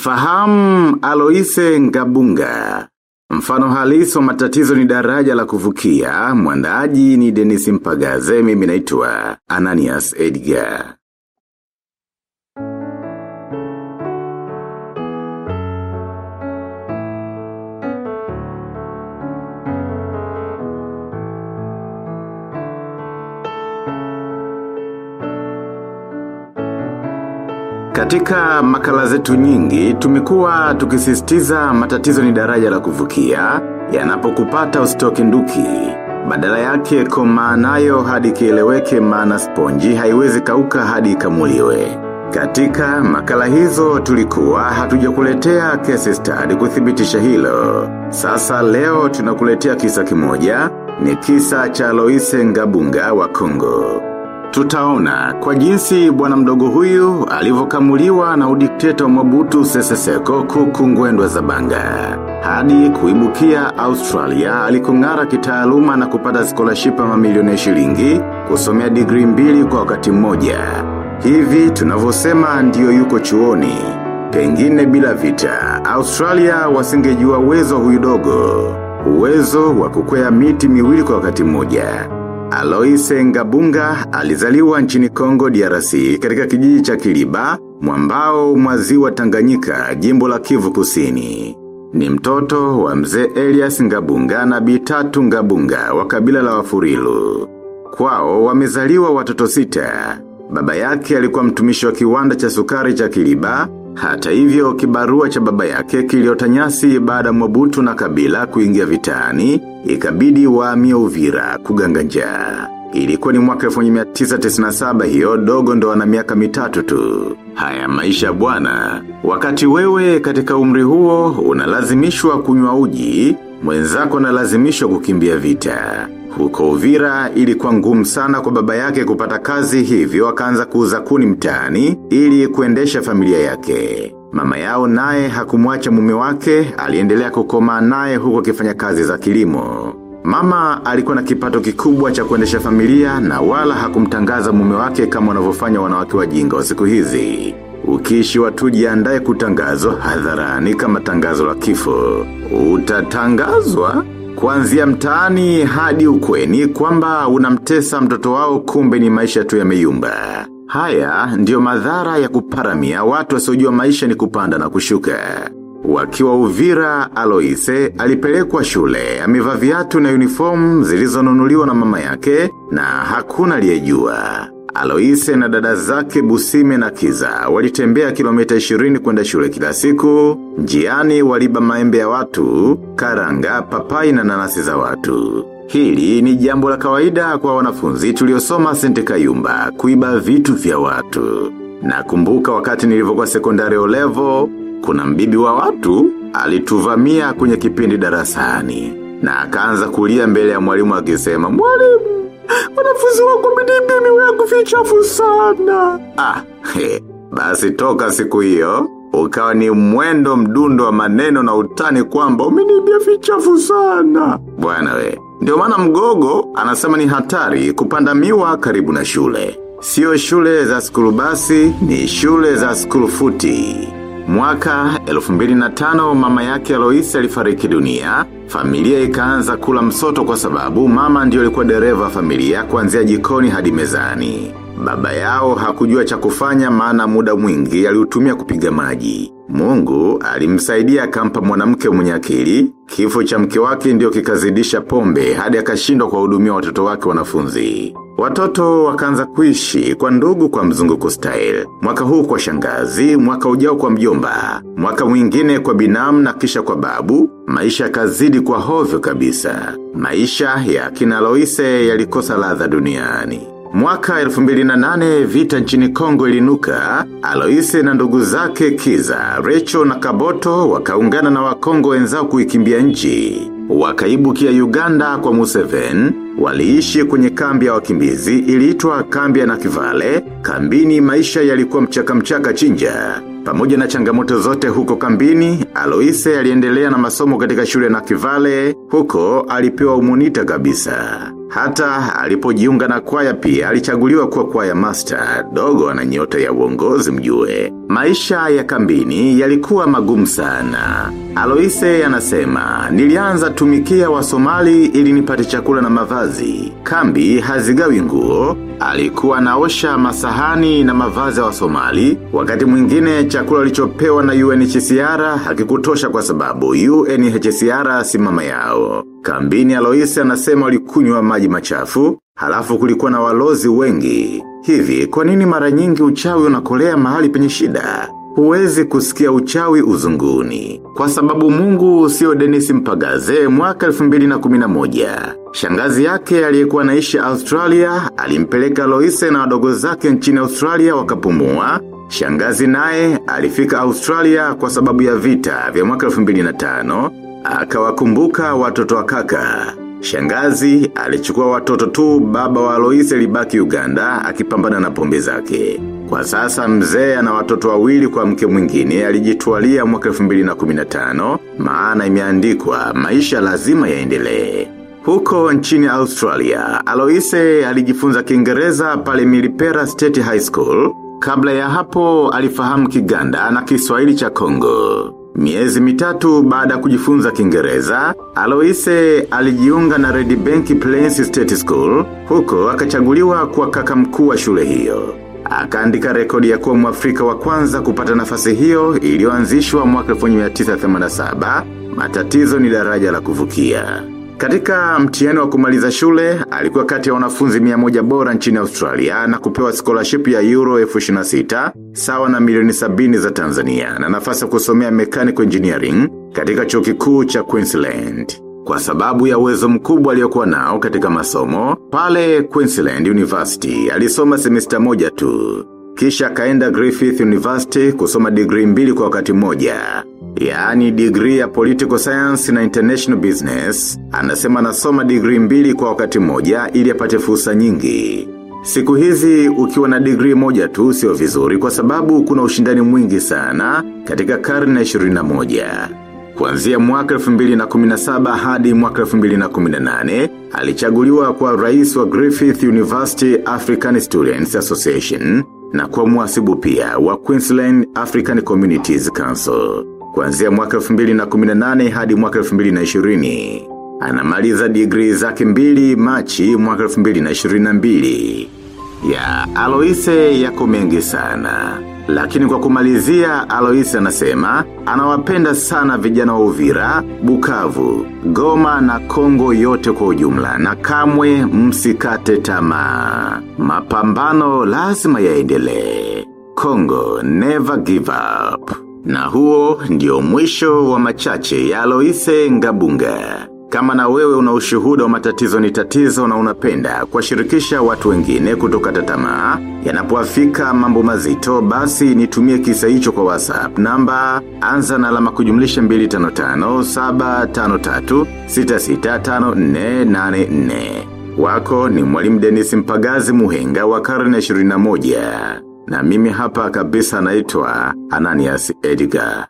Mfahamu Aloise Ngabunga. Mfano halisi wa matatizo ni daraja la kuvukia, mwandaaji ni Dennis Mpagaze, mimi naitwa Ananias Edgar. Katika makala zetu nyingi, tumekuwa tukisisitiza matatizo ni daraja la kuvukia, yanapokupata usitoke nduki. Badala yake koma nayo hadi kieleweke maana sponji haiwezi kauka hadi ikamuliwe. Katika makala hizo tulikuwa hatujakuletea case study kuthibitisha hilo. Sasa leo tunakuletea kisa kimoja, ni kisa cha Loise Ngabunga wa Kongo. Tutaona kwa jinsi bwana mdogo huyu alivokamuliwa na udikteta wa seseseko Sese Seko kukungwendwa zabanga. Hadi kuibukia Australia alikung'ara kitaaluma na kupata scholarship ya mamilioni ya shilingi kusomea degree mbili kwa wakati mmoja. Hivi tunavyosema ndiyo yuko chuoni. Pengine bila vita, Australia wasingejua uwezo huyu dogo. Uwezo wa kukwea miti miwili kwa wakati mmoja. Aloise Ngabunga alizaliwa nchini Kongo DRC katika kijiji cha Kiliba, mwambao mwaziwa Tanganyika, jimbo la Kivu Kusini. Ni mtoto wa mzee Elias Ngabunga na bitatu Ngabunga wa kabila la Wafurilu. Kwao wamezaliwa watoto sita. Baba yake alikuwa mtumishi wa kiwanda cha sukari cha Kiliba, hata hivyo kibarua cha baba yake kiliotanyasi baada Mobutu na kabila kuingia vitani, ikabidi waamia uvira kuganga njaa. Ilikuwa ni mwaka 1997 hiyo dogo ndo ana miaka mitatu tu. Haya maisha bwana, wakati wewe katika umri huo unalazimishwa kunywa uji, mwenzako analazimishwa kukimbia vita. Huko uvira ilikuwa ngumu sana kwa baba yake kupata kazi hivyo akaanza kuuza kuni mtaani ili kuendesha familia yake. Mama yao naye hakumwacha mume wake, aliendelea kukoma naye huko akifanya kazi za kilimo. Mama alikuwa na kipato kikubwa cha kuendesha familia na wala hakumtangaza mume wake kama wanavyofanya wanawake wajinga wa siku hizi. Ukiishi watu jiandae kutangazwa hadharani kama tangazo la kifo. Utatangazwa? Kuanzia mtaani hadi ukweni kwamba unamtesa mtoto wao kumbe ni maisha tu yameyumba. Haya ndiyo madhara ya kuparamia watu wasiojua maisha ni kupanda na kushuka. Wakiwa uvira Aloise alipelekwa shule, amevaa viatu na uniform zilizonunuliwa na mama yake na hakuna aliyejua. Aloise na dada zake Busime na Kiza walitembea kilomita 20 kwenda shule kila siku, njiani waliba maembe ya watu, karanga, papai na nanasi za watu. Hili ni jambo la kawaida kwa wanafunzi tuliosoma sente kayumba kuiba vitu vya watu. Na kumbuka wakati nilivyokuwa sekondari olevo, kuna mbibi wa watu alituvamia kwenye kipindi darasani. Na akaanza kulia mbele ya mwalimu akisema, mwalimu, wanafunzi wako bidii mimi yangu vichafu sana. Ah, he, basi toka siku hiyo, ukawa ni mwendo mdundo wa maneno na utani kwamba uminibia vichafu sana. Bwana we, ndio maana mgogo anasema ni hatari kupanda miwa karibu na shule. Sio shule za skulu basi, ni shule za skulu futi. Mwaka 2005 mama yake Aloisi alifariki dunia, familia ikaanza kula msoto kwa sababu mama ndiyo alikuwa dereva familia kuanzia jikoni hadi mezani. Baba yao hakujua cha kufanya maana muda mwingi aliutumia kupiga maji. Mungu alimsaidia akampa mwanamke mwenye akili, kifo cha mke wake ndio kikazidisha pombe hadi akashindwa kuwahudumia watoto wake wanafunzi. Watoto wakaanza kuishi kwa ndugu kwa mzunguko style. Mwaka huu kwa shangazi, mwaka ujao kwa mjomba, mwaka mwingine kwa binamu na kisha kwa babu, maisha kazidi kwa hovyo kabisa. Maisha ya kina Loise yalikosa ladha duniani. Mwaka 2008 vita nchini Kongo ilinuka, Aloise na ndugu zake Kiza, Recho na Kaboto wakaungana na wakongo wenzao kuikimbia nchi. Wakaibukia Uganda kwa Museven, waliishi kwenye kambi ya wakimbizi iliitwa kambi ya kivale kambini maisha yalikuwa mchaka mchaka chinja. Pamoja na changamoto zote huko kambini, Aloise aliendelea na masomo katika shule na kivale, huko alipewa umunita kabisa. Hata alipojiunga na kwaya pia alichaguliwa kuwa kwaya master, dogo na nyota ya uongozi mjue. Maisha ya kambini yalikuwa magumu sana. Aloise anasema, nilianza tumikia wa Somali ili nipate chakula na mavazi. Kambi hazigawi nguo, alikuwa naosha masahani na mavazi wa Somali, wakati mwingine chakula lichopewa na UNHCR hakikutosha kwa sababu UNHCR si mama yao. Kambini Aloise anasema walikunywa maji machafu, halafu kulikuwa na walozi wengi. Hivi, kwa nini mara nyingi uchawi unakolea mahali penye shida? Huwezi kusikia uchawi uzunguni. Kwa sababu mungu sio Dennis Mpagaze mwaka 2011. Shangazi yake aliyekuwa naishi Australia, alimpeleka Loise na wadogo zake nchini Australia wakapumua. Shangazi naye alifika Australia kwa sababu ya vita vya mwaka 2005, akawakumbuka watoto wa kaka. Shangazi alichukua watoto tu baba wa Loise libaki Uganda akipambana na pombe zake. Kwa sasa mzee ana watoto wawili kwa mke mwingine alijitwalia mwaka 2015 maana imeandikwa maisha lazima yaendelee. Huko nchini Australia, Aloise alijifunza Kiingereza pale Milipera State High School. Kabla ya hapo alifahamu Kiganda na Kiswahili cha Kongo. Miezi mitatu baada kujifunza Kiingereza, Aloise alijiunga na Red Bank Plains State School. Huko akachaguliwa kuwa kaka mkuu wa shule hiyo. Akaandika rekodi ya kuwa mwafrika wa kwanza kupata nafasi hiyo iliyoanzishwa mwaka 1987, matatizo ni daraja la kuvukia. Katika mtihani wa kumaliza shule, alikuwa kati ya wanafunzi 100 bora nchini Australia na kupewa scholarship ya Euro F26, sawa na milioni 70 za Tanzania, na nafasi ya kusomea mechanical engineering katika chuo kikuu cha Queensland. Kwa sababu ya uwezo mkubwa aliokuwa nao katika masomo, pale Queensland University alisoma semester moja tu. Kisha kaenda Griffith University kusoma degree mbili kwa wakati mmoja. Yaani degree ya Political Science na International Business, anasema anasoma degree mbili kwa wakati moja ili apate fursa nyingi. Siku hizi ukiwa na degree moja tu sio vizuri kwa sababu kuna ushindani mwingi sana katika karne 21. Kuanzia mwaka 2017 hadi mwaka 2018, alichaguliwa kwa rais wa Griffith University African Students Association na kwa muasibu pia wa Queensland African Communities Council. Kuanzia mwaka 2018 hadi mwaka 2020. Anamaliza degree zake mbili Machi mwaka 2022. Ya, Aloise yako mengi sana. Lakini kwa kumalizia Aloise anasema, anawapenda sana vijana wa uvira, bukavu, goma na kongo yote kwa ujumla na kamwe msikate tamaa. Mapambano lazima yaendelee. Kongo never give up. Na huo ndio mwisho wa machache ya Aloise Ngabunga. Kama na wewe una ushuhuda wa matatizo ni tatizo na unapenda kuwashirikisha watu wengine kutoka tamaa, yanapowafika mambo mazito basi nitumie kisa hicho kwa WhatsApp namba anza na alama kujumlisha 255 Wako ni mwalimu Dennis Mpagazi Muhenga wa karne 21. Na mimi hapa kabisa naitwa Ananias Edgar.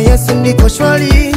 Yesu ndiko shwari.